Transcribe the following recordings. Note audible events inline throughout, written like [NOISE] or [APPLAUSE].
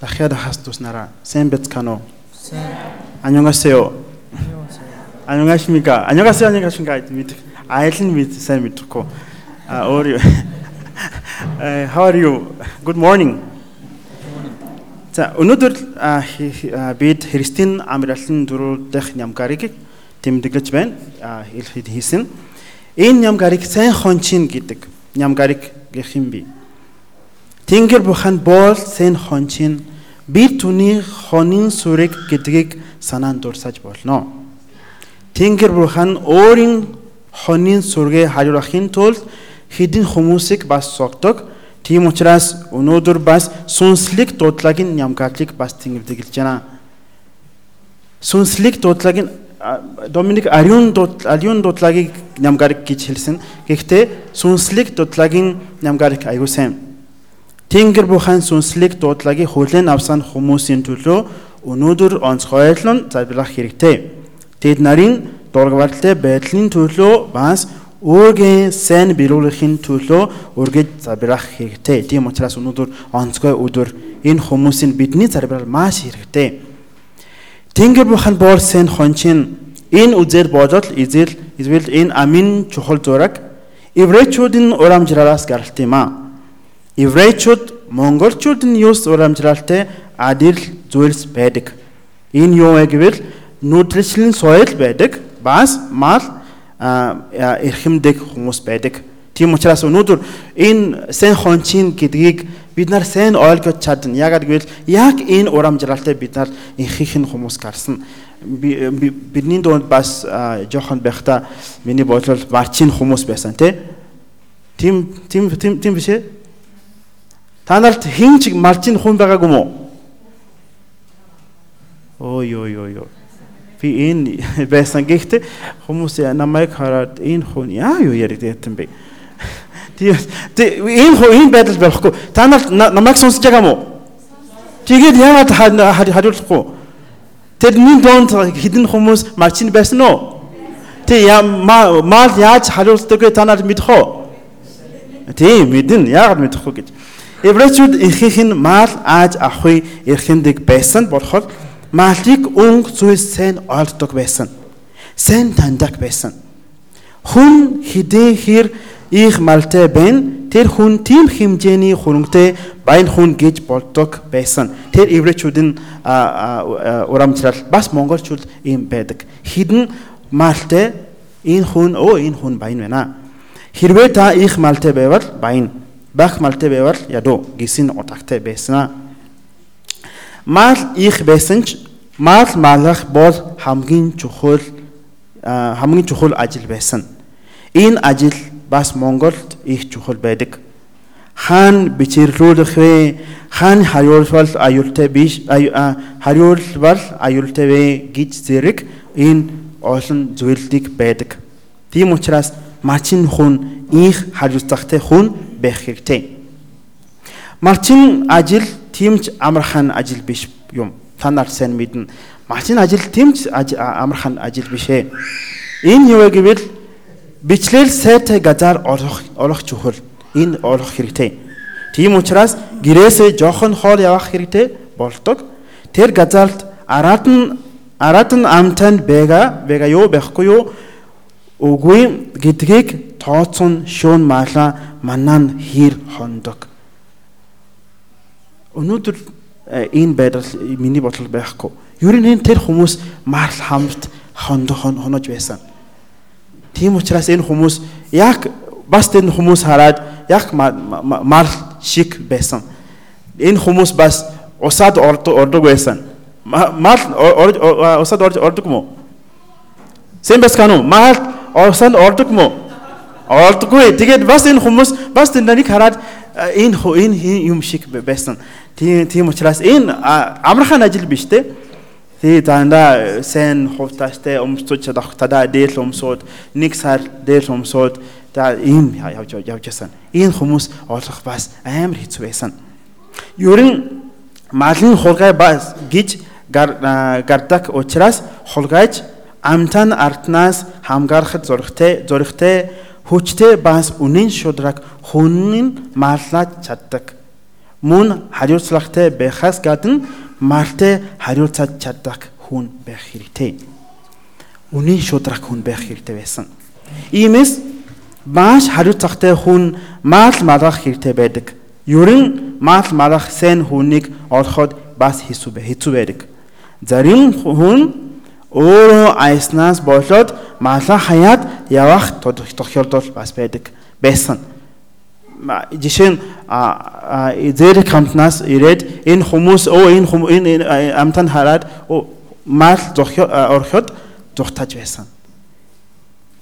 дахиад хастуснараа сайн байцгаана уу? 안녕하세요. 안녕하십니까? 안녕하세요. 안녕하십니까? мэдэх айл нь мэд сайн мэдэхгүй. А өөр [LAUGHS] э how are you? Good morning. За өнөөдөр бид Христийн амралтын дөрөв дахь нямгарыг тэмдэглэж байна. Хэлэхэд хийсэн. Энэ нямгарыг сайн хончин гэдэг нямгарыг гэх юм би. Тэнгэр бухан бол сайн хончин бид түүний хонын сүрэг гэдгийг санаанд дурсаж болно. Тэнгэр бурхан өөрийн хонын сүргээ хариулахын тулд хэдин хүмүүсийг бас согдог. Тийм учраас өнөөдөр бас сүнслэг дуудлагын нямгаалыг бас тэнгэрлэж байна. Сүнслэг дуудлагын Доминик ариун ариун дуудлагыг нямгарыг гэж хэлсэн. Гэхдээ сүнслэг дуудлагын нямгарыг аягүй сайн Тэнгэр бухан сүнслэг дуудлагыг хүлээн авсан хүмүүсийн төлөө өнөөдөр онцгойлон залбирах хэрэгтэй. Тэд нарын дургварлалтай байдлын төлөө бас өөрийн сайн биелүүлэхийн төлөө үргэж залбирах хэрэгтэй. Тийм учраас өнөөдөр онцгой өдөр энэ хүмүүсийн бидний залбирал маш хэрэгтэй. Тэнгэр бухан боор сайн хончин энэ үзэл бодол эзэл эсвэл энэ амин чухал зураг еврейчүүдийн урамжралаас гаралт юм аа. Еврейчүүд монголчууд нь юус урамжралтай адил зүйлс байдаг. Энэ юу вэ гэвэл нүдлэслийн соёл байдаг. Бас мал эрхэмдэг хүмүүс байдаг. Тийм учраас өнөөдөр энэ сайн хончин гэдгийг бид нар сайн ойлгож чадна. Ягаад гэвэл яг энэ урамжралтай бид нар инхих нь хүмүүс гарсан. Бидний дунд бас жоохон байхдаа миний бодлол марчин хүмүүс байсан тий. Тийм тийм тийм биш ээ Та нарт хин ч малчин хүн байгаагүй мó? Ой ой ой ой. Би энэ [LAUGHS] байсан гэхдээ хүмүүс намайг хараад энэ хүн яа юу яриад байсан бэ? [LAUGHS] Тэгээ энэ хүн энэ байдал байхгүй. Та нарт намайг сонсож байгаа мó? Тэгээд яагаад хариулахгүй? Тэрний донд хідэн хүмүүс малчин байсан уу? Тэг мал яаж хариулдаг та нар мэдэх үү? Тийм мэдэн яагаад мэдэхгүй гэж. Еврейчүүд эрхийнх нь маал ааж авахыг эрхэндэг байсан болохоор маалыг өнгө зүйлс сайн олддог байсан. Сайн таньдаг байсан. Хүн хідээ хэр их малтай байна. Тэр хүн тийм хэмжээний хөрөнгөтэй баян хүн гэж болдог байсан. Тэр еврейчүүдийн урамжрал бас монголчууд ийм байдаг. Хідэн малтай энэ хүн оо энэ хүн баян байна. Хэрвээ та их малтай байвал баян байх малтай байвал ядуу гисэн утгатай байсан. Мал их байсан ч мал малах бол хамгийн чухал хамгийн чухал ажил байсан. Энэ ажил бас Монголд их чухал байдаг. Хаан бичирлүүлэх вэ? Хаан хариулбал аюултай биш хариулбал аюултай вэ гэж зэрэг энэ олон зүйлдэг байдаг. Тийм учраас мачин хүн их хариуцлагатай хүн байх хэрэгтэй. Малчин ажил тэмч амархан ажил биш юм. Та нар сайн мэднэ. Малчин ажил тэмч амархан ажил биш ээ. Энэ юу вэ гэвэл бичлэл сайтай газар орох орох чухал. Энэ орох хэрэгтэй. Тийм учраас гэрээсээ жоохон хоол явах хэрэгтэй болдог. Тэр газарт араад нь араад нь амтанд бэга бэга юу байхгүй юу үгүй гэдгийг тооцсон шүүн маала манаа хэр хондог. Өнөөдөр э, энэ байдал миний бодлол байхгүй. Ер нь тэр хүмүүс марл хамт хондох хонож байсан. Тийм учраас энэ хүмүүс яг бас тэр хүмүүс хараад яг марл шиг байсан. Энэ хүмүүс бас усаад ордог байсан. Мал усаад ордог мó? Сэн бас кану мал Орсон ордог мó? Ордоггүй. Тэгээд бас энэ хүмүүс бас энэ нарыг хараад энэ энэ юм шиг байсан. Тийм тийм учраас энэ амархан ажил биш те. Тэгээ дандаа сайн хувтастай өмсөж чадах тадаа дээл өмсөд нэг сар дээл өмсөд та ийм явж явж ясан. Энэ хүмүүс олох бас амар хэцүү байсан. Ер нь малын хулгай бас гэж гардаг учраас хулгайч амтан артнаас хамгаалахад зургтай зургтай хүчтэй бас үнэн шудраг хүннэн маллаж чаддаг. мөн хариуцлагатай байхаас гадна малтай хариуцаад чаддаг хүн байх хэрэгтэй. Үнийн шудраг хүн байх хэрэгтэй байсан. Иймээс маш хариуцлагатай хүн мал малгах хэрэгтэй байдаг. Ерөн мал малгах сайн хүнийг олоход бас хэцүү байдаг. Зарим хүн өөрөө айснаас болоод мала хаяад явах тохиолдол бас байдаг байсан. Жишээ нь зээх хамтнаас ирээд энэ хүмүүс оо энэ энэ амтан хараад мал орхиод зүхтаж байсан.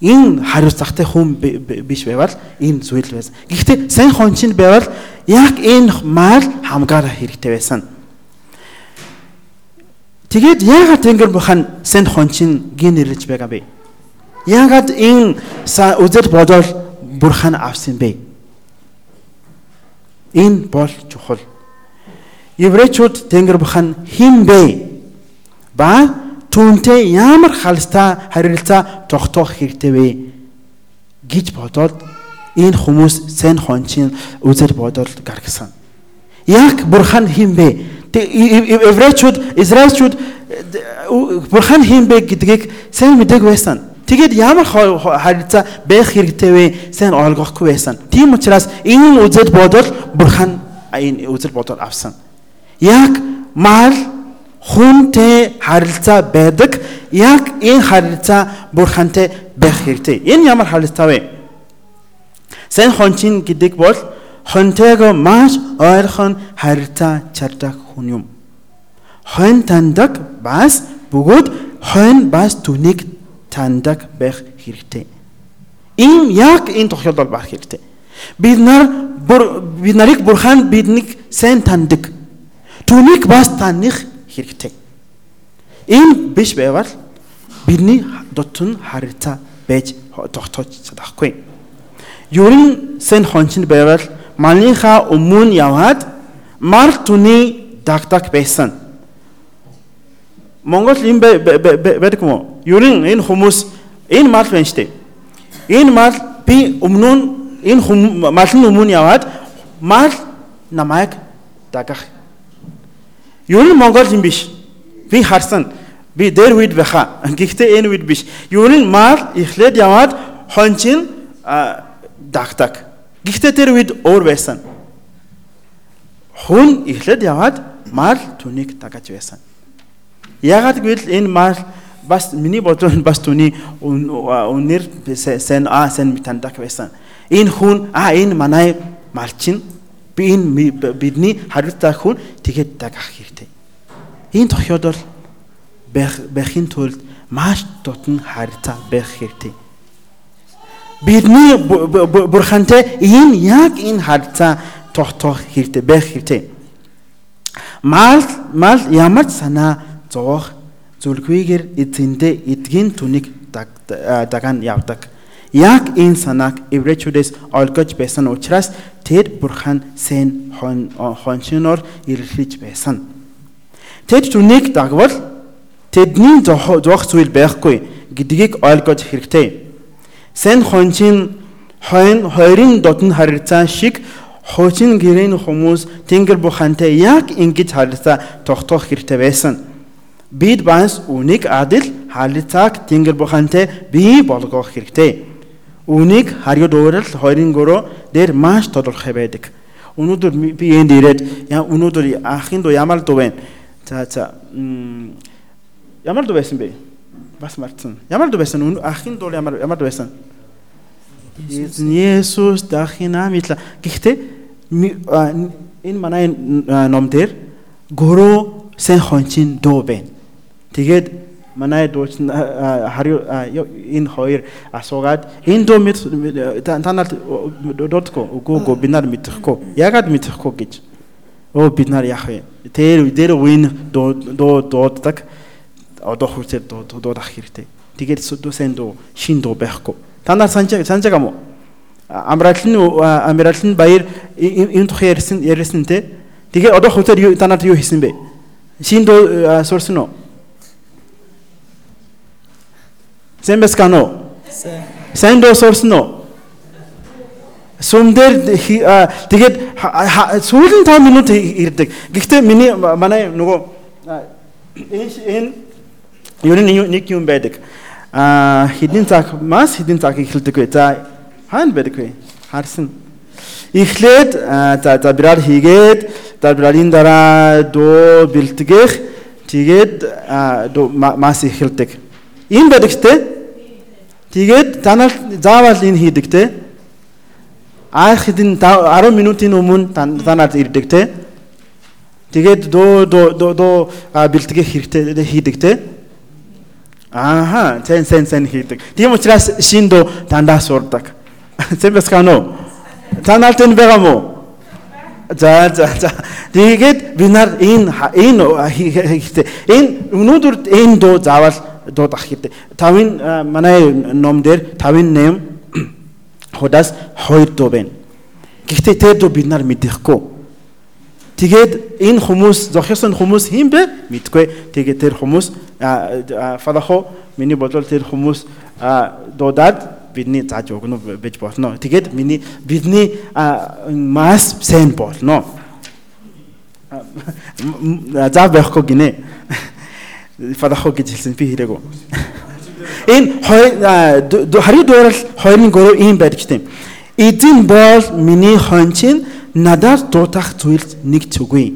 Энэ хариуцлагатай хүн биш байвал энэ зүйл байсан. Гэхдээ сайн хончин байвал яг энэ мал хамгаараа хэрэгтэй байсан. Тэгээд яагаад Тэнгэр бухан сэн хончин гин нэрлэж байгаа бэ? Яагаад энэ үзэл бодол бурхан авсан бэ? Энэ бол чухал. Еврейчүүд Тэнгэр бухан хэн бэ? Ба түүнтэй ямар халстай харилцаа тогтоох хэрэгтэй вэ гэж бодоод энэ хүмүүс сэн хончин үзэл бодол гаргасан. Яг бурхан хэн бэ? Еврейчүүд израильчүүд бурхан хэн бэ гэдгийг сайн мэдээг байсан. Тэгээд ямар харилцаа байх хэрэгтэй вэ? Сайн ойлгохгүй байсан. Тийм учраас энэ үзэл бодол бурхан энэ үзэл бодол авсан. Яг мал хүнтэй харилцаа байдаг. Яг энэ харилцаа бурхантай байх хэрэгтэй. Энэ ямар харилцаа вэ? Сайн хончин гэдэг бол хонтойгоо маш ойрхон харилцаа чардаг хүн юм. Хонь таньдаг бас бөгөөд хонь бас түүнийг таньдаг байх хэрэгтэй. Ийм яг энэ тохиолдол байх хэрэгтэй. Бид нар бид нарыг бурхан биднийг сайн таньдаг. Түүнийг бас таних хэрэгтэй. Энэ биш байвал бидний дотн харилцаа байж тогтоож чадахгүй. Ерөн сэн хончин байвал малынхаа өмнө яваад мал түний дагдаг байсан. Монгол юм байдаг юм уу? Ерөн энэ хүмүүс энэ мал байна штэ. Энэ мал би өмнө нь энэ мал нь өмнө яваад мал намайг дагах. Ерөн Монгол юм биш. Би харсан. Би дээр үед байха. [LAUGHS] Гэхдээ энэ үед биш. Ерөн мал эхлээд яваад хончин дагдаг. Гэхдээ тэр үед өөр байсан. Хүн эхлээд яваад мал түүнийг дагаж байсан. Ягаад гэвэл энэ мал бас миний бодлоор бас түүний үнээр сэн а сэн таньдаг байсан. Энэ хүн а энэ манай мал чинь би энэ бидний хариуцлага хүн тэгэхэд дагах хэрэгтэй. Энэ тохиолдол байх байхын тулд маш дотн харилцаа байх хэрэгтэй бидний бурхантай энэ яг энэ харилцаа тогтоох хэрэгтэй байх хэрэгтэй. Мал мал ямар санаа зовоох зүлгвэгээр эзэндээ эдгийн түнийг даган явдаг. Яг энэ санааг эврэчүүдээс олгож байсан учраас тэд бурхан сэн хоншиноор ирэхэж байсан. Тэд түнийг дагвал тэдний зоох зүйл байхгүй гэдгийг ойлгож хэрэгтэй. Сэн хончин хойн хоёрын дотн харилцаа шиг хуучин гэрээний хүмүүс Тэнгэр бурхантай яг ингэж харилцаа тогтоох хэрэгтэй байсан. Бид бас үнийг адил харилцааг Тэнгэр бурхантай бий болгох хэрэгтэй. Үнийг өөрөл хоёрын гөрөө дээр маш тодорхой байдаг. Өнөөдөр би энд ирээд өнөөдөр анхын дуу ямар дуу вэ? За за ямар дуу байсан бэ? Бас мартсан. Ямар дуу байсан? Ахын дуу ямар ямар дуу байсан? Есүс дахина митла. Гэхдээ энэ манай ном дээр гөрөө сэн хончин дуу байна. Тэгээд манай дууч хариу энэ хоёр асуугаад энэ дуу мэд танад дутко үгүй би нар мэдэхгүй. Ягаад мэдэхгүй гэж. Оо бид нар яах вэ? Тэр дээр үн дуу дууддаг одоо хүртэл дуудах хэрэгтэй. Тэгээд сайн дуу, шин дуу байхгүй. Та нар санаж байгаа мó? Амралын амралын баяр энэ тухай ярьсан ярьсан те. Тэгээд одоо хүртэл та нарт юу хийсэн бэ? Шин дуу сурсан уу? Сайн баскано? Сайн дуу сурсан уу? Сум дээр тэгээд сүүлийн 5 минут ирдэг. Гэхдээ миний манай нөгөө энэ энэ нэг юм байдаг. Аа хэдийн цаг мас хэдийн цаг эхэлдэг вэ? За хаана байдаг вэ? Харсан. Эхлээд за за бираар хийгээд за бирарын дараа дөө бэлтгэх тэгээд мас эхэлдэг. Ийм байдаг те. Тэгээд танал заавал энэ хийдэг те аах хэдэн 10 минутын өмнө танаад ирдэг те. Тэгээд дөө дөө дөө бэлтгэх хэрэгтэй хийдэг те. Ааха, sen sen sen хийдэг. Тийм учраас шин дөө дандаа сурдаг. [LAUGHS] Sen бэскано. Танаалт энэ байгаа мó? За за за. Тэгээд би нар энэ энэ энэ өнөөдөр энэ дөө заавал дуудах хэрэгтэй. Тавын манай ном дээр тавын нэм [CLEARS THROAT] худаас хоёр дуу байна. Гэхдээ тэр дуу бид нар мэдэхгүй. Тэгээд энэ хүмүүс зохиосон хүмүүс хэм бэ? Мэдгүй. Тэгээд тэр хүмүүс фалахо миний бодлол тэр хүмүүс дуудаад бидний зааж өгнө байж болно. Тэгээд миний бидний мас сайн болно. За байхгүй гинэ. [LAUGHS] Фалахо гэж хэлсэн би хэлээгүй. [LAUGHS] Энэ хариу дуурал 2-3 ийм байдаг тийм. Эзэн бол миний хончин надад дутах зүйл нэг зүгүй.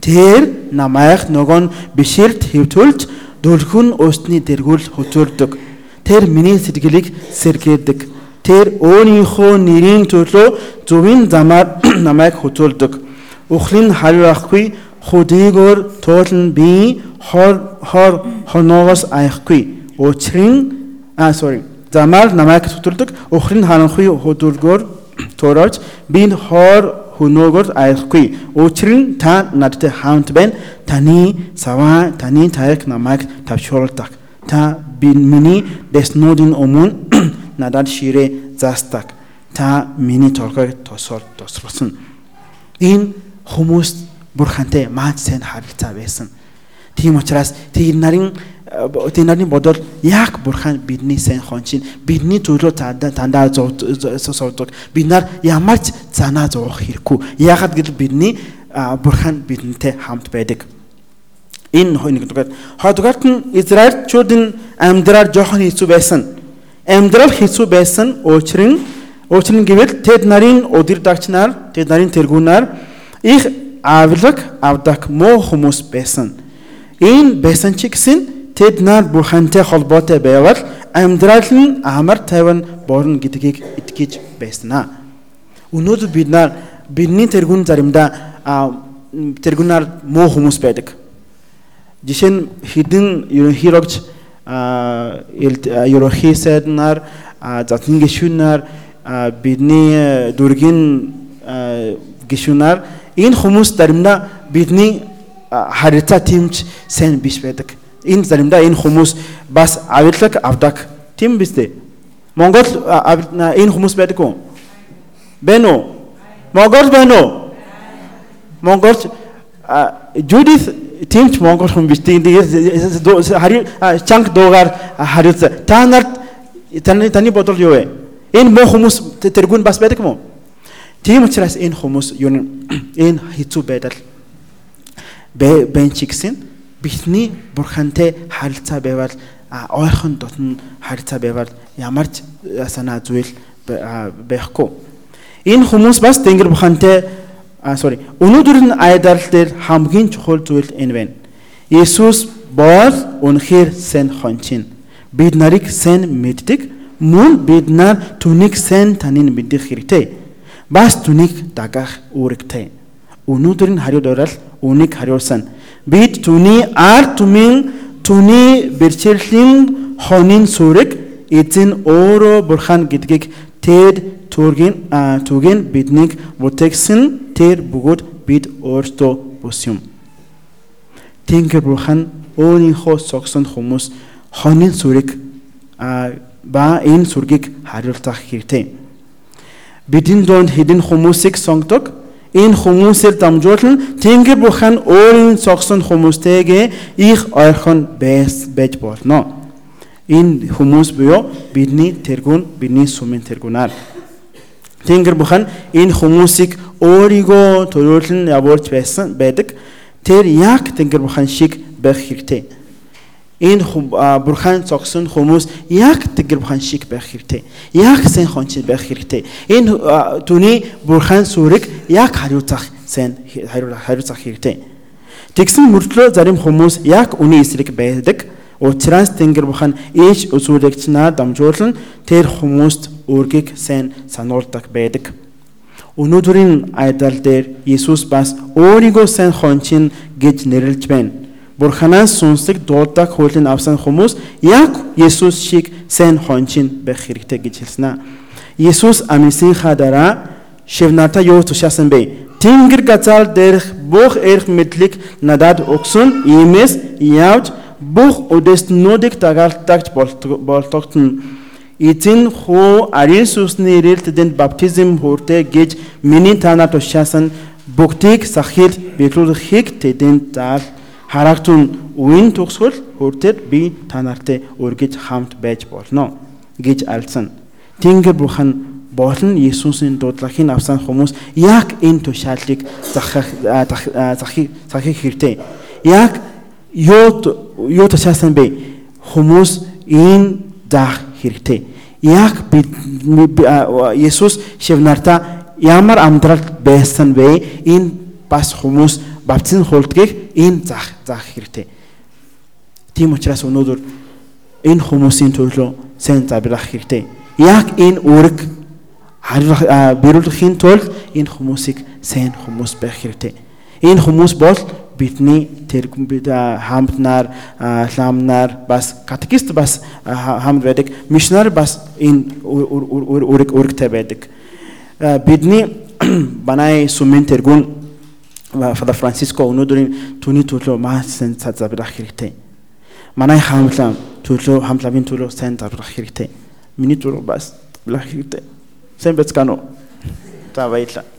Тэр намайг нөгөө нь биширд хэвтүүлж дөлхөн өсний дэргүүл хөтөрдөг. Тэр миний сэтгэлийг сэргээдэг. Тэр өөрийнхөө нэрийн төлөө зөвийн [CLEARS THROAT] замаар намайг хөтөлдөг. Ухлын хариухгүй хөдийгөр туулан би хор хор хоноогоос аяхгүй Учрын а sorry замаар намайг тутурдаг өхрийн харанхуй хөдөлгөөр [CLEARS THROAT] туураж би хоор хөнөөгөр аяхгүй. Учир нь та надтай хамт байна. Таны саваа таны таяг намайг тавшуулдаг. [CLEARS THROAT] Та миний дэснодын өмнө надад ширээ застаг. Та миний торгойг тосол тосруулсан. Энэ хүмүүс бурхантай маань сайн харилцаа байсан. Тийм учраас тэр нарын тэр нарын бодол яг бурхан бидний сайн хончин бидний төлөө тандаа зовдог бид нар ямар ч занаа зовох хэрэггүй. Яагаад гэвэл бидний бурхан бидэнтэй хамт байдаг. Энэ нэгдүгээр хоёрдугаарт нь Израильчуудын амьдрал жоохон хэцүү байсан. Амьдрал хэцүү байсан учир нь гэвэл тэд нарын удирдагч нар тэд нарын тэргүүнаар их авлаг авдаг муу хүмүүс байсан. Энэ байсан ч гэсэн Тэд нар бурхантай холбоотой байвал амьдрал нь амар тайван борно гэдгийг итгэж байснаа. Өнөөдөр бид нар бидний тэргүүн заримдаа тэргүүнаар муу хүмүүс байдаг. Жишээ нь хідэн ерөнхийлөгч ерөнхий сайднаар затны гишүүнээр бидний дүргийн гишүүнээр энэ хүмүүс заримдаа бидний харилцаа тэмч сайн биш байдаг энэ заримдаа энэ хүмүүс бас авирлаг авдаг. Тийм биз дээ. Монгол энэ хүмүүс байдаг уу? Байна уу? Монгол байна уу? Монгол Judith тимч монгол хүн биш. Тэгээд хари чанг дуугаар хариуц. Та нарт таны таны бодол юу вэ? Энэ муу хүмүүс тэргүүн бас байдаг юм уу? Тийм учраас энэ хүмүүс юу [CLEARS THROAT] энэ хэцүү байдал бэн чигсэн бидний бурхантай харилцаа байвал ойрхон дотн харилцаа байвал ямар ч санаа зүйл байхгүй. Энэ хүмүүс бас Тэнгэр бурхантай а sorry өнөөдрийн айдаал дээр хамгийн чухал зүйл энэ байна. Иесус бол үнэхээр сайн хончин. Бид нарыг сайн мэддэг. Мөн бид нар түүнийг сайн таныг мэдэх хэрэгтэй. Бас түүнийг дагах үүрэгтэй. Өнөөдрийн хариуд орол үнийг хариулсан. Бид түүний ард түмэн түүний бэрчэрлийн хонын сүрэг эзэн өөрөө бурхан гэдгийг тэд түргэн түгэн биднийг бүтээгсэн тэр бүгд бид өөртөө бус юм. Тэнгэр бурхан өөрийнхөө согсон хүмүүс хонын сүрэг ба энэ сүргийг хариулах хэрэгтэй. Бидний донд хэдэн хүмүүсийг сонгодог энэ хүмүүсээр дамжуулан Тэнгэр бурхан өөрийн цогсон хүмүүстэйгээ их ойрхон байс байж болно. Энэ хүмүүс буюу бидний тэргүүн, бидний сүмийн тэргүүнаар. Тэнгэр бухан энэ хүмүүсийг өөрийгөө төрүүлэн явуулж байсан байдаг. Тэр яг Тэнгэр бухан шиг байх хэрэгтэй. Энэ бурхан цогсон хүмүүс яг Тэнгэр бухан шиг байх хэрэгтэй. Яг сайн хонч байх хэрэгтэй. Энэ түүний бурхан сүрэг яг хариуцах сайн хариуцах хэрэгтэй. Тэгсэн мөртлөө зарим хүмүүс яг үний эсрэг байдаг. Учраас Тэнгэр бухан ээж үзүүлэгчнаа дамжуулан тэр хүмүүст өөргийг сайн сануулдаг байдаг. Өнөөдрийн айдал дээр Иесус бас өөрийгөө сайн хончин гэж нэрлэж байна. Бурханаас сүнслэг дуудаг хуулийг авсан хүмүүс яг Иесус шиг сайн хончин байх хэрэгтэй гэж хэлсэн. Иесус амисийнхаа дараа шивната юу тушаасан бэ? Тэнгэр газар дээрх бүх эрх мэдлийг надад өгсөн иймээс явж бүх үдэснүүдийг дагаалтагч болтогтно. Эзэн хуу ариун сүнсний ирэлтэнд баптизм хүртэ гэж миний танаар тушаасан бүгдийг сахил биелүүлэхийг тэдэнд заал харагтун үеийн төгсгөл хүртээд би та нартай үргэж хамт байж болно гэж альсан. Тэнгэр бурхан болон Иесусийн дуудлагыг авсан хүмүүс яг энэ тушаалыг захах захих захих хэрэгтэй. Яг юу юу тушаасан бэ? Хүмүүс энэ заах хэрэгтэй. Яг бид Есүс шивнарта ямар амьдралд байсан бэ? Энэ бас хүмүүс баптизм хуулдгийг энэ заах заах хэрэгтэй. Тийм учраас өнөөдөр энэ хүмүүсийн төлөө сайн забрах хэрэгтэй. Яг энэ үүрэг биелүүлэхийн тулд энэ хүмүүсийг сайн хүмүүс байх хэрэгтэй. Энэ хүмүүс бол бидний тэр хамтнаар ламнаар бас катекист бас хамт байдаг мишнар бас энэ үрэг үрэгтэй байдаг бидний банай сумын тэргүүн Фада Франциско өнөөдрийн түүний төлөө маш сайн забрах хэрэгтэй. Манай хамлам төлөө хамламын төлөө сайн забрах хэрэгтэй. Миний төлөө бас забрах хэрэгтэй. Сайн бацгаано. За баярлалаа.